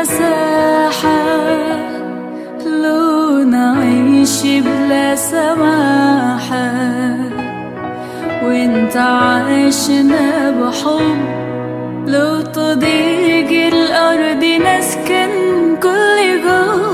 مساحة لو نعيش بلا سماحة. وإنت عايشنا بحب لو تضيق الأرض نسكن كل جوه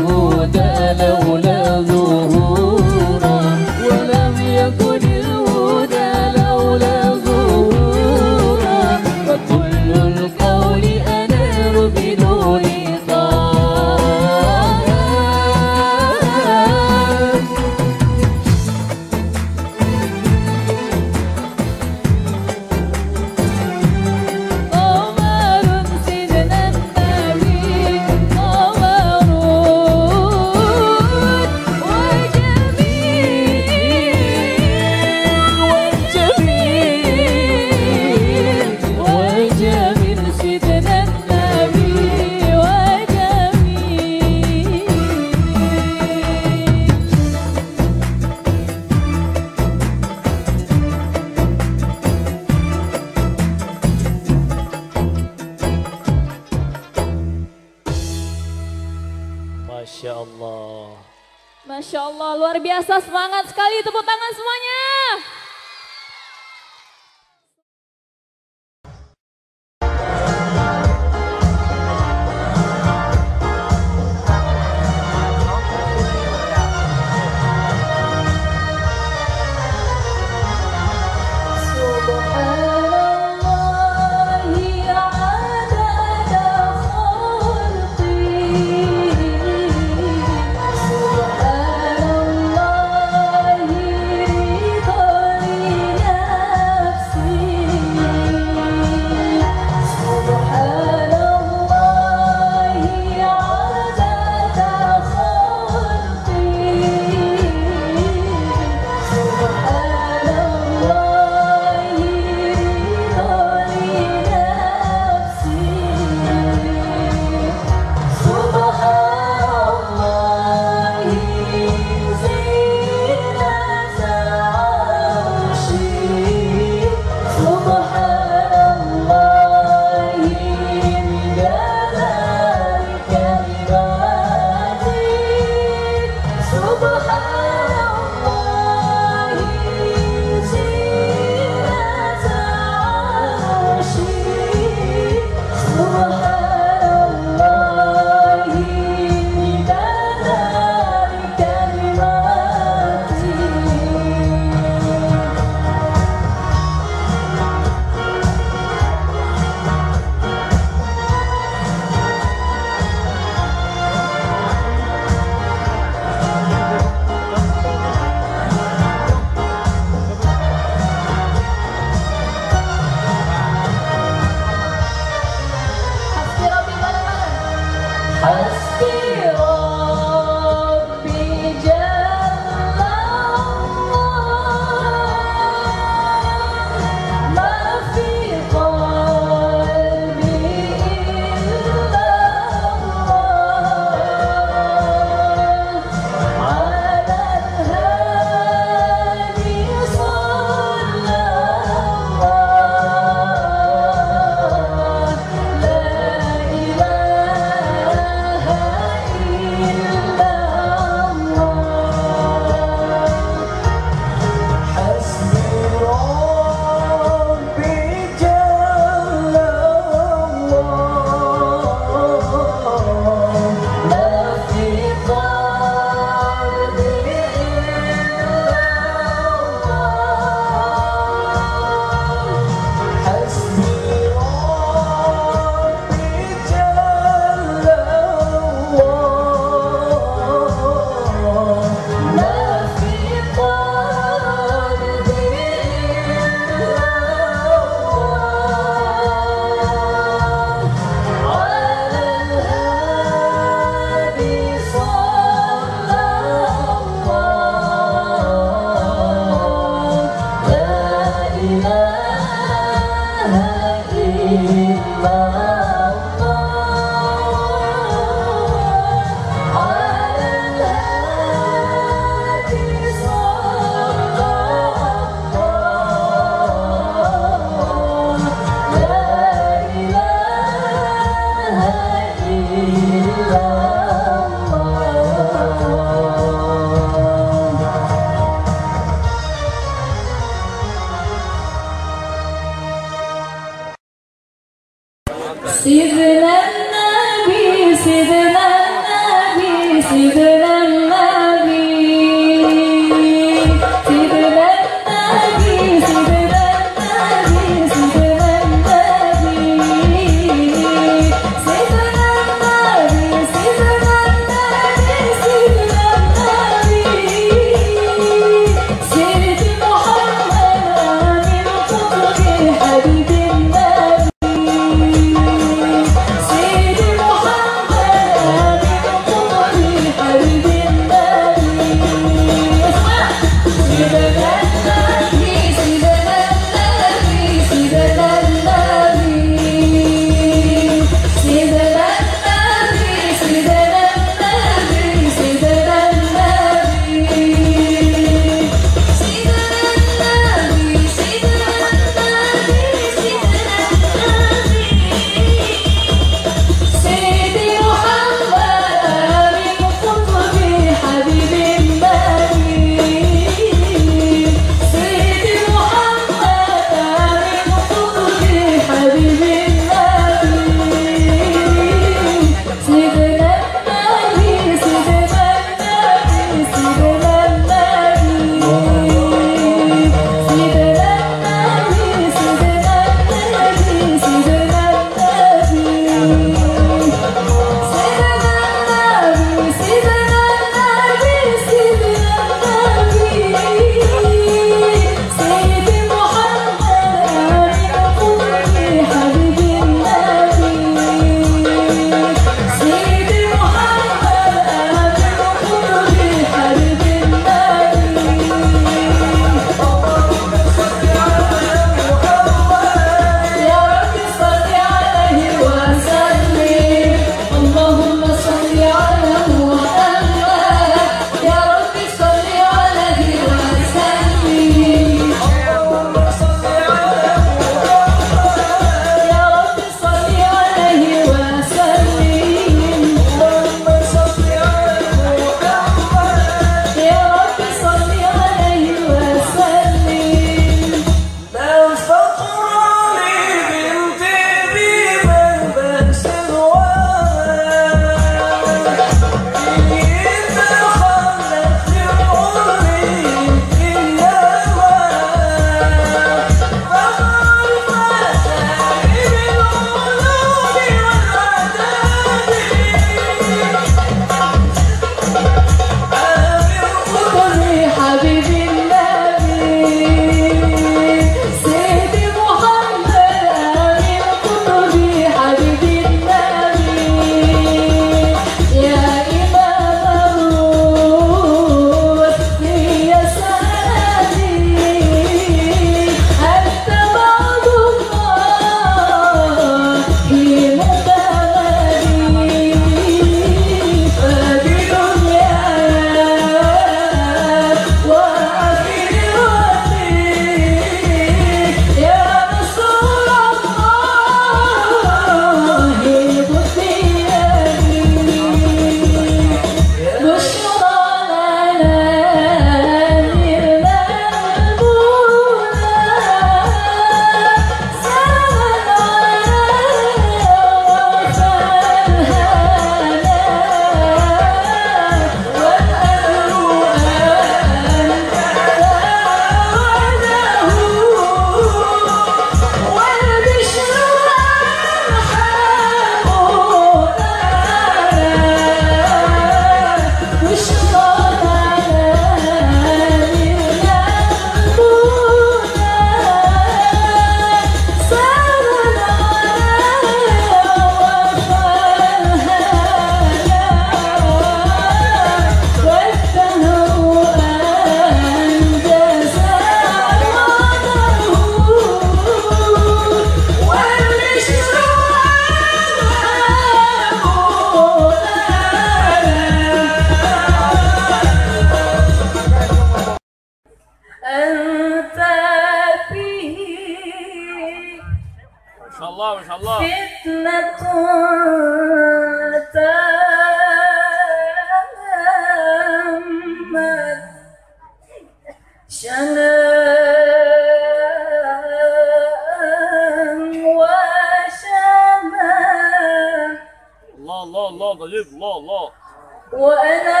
وأنا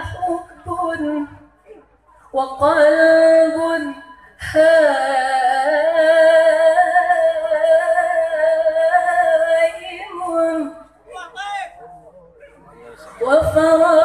حب وقلب هائم وفراش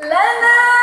لنا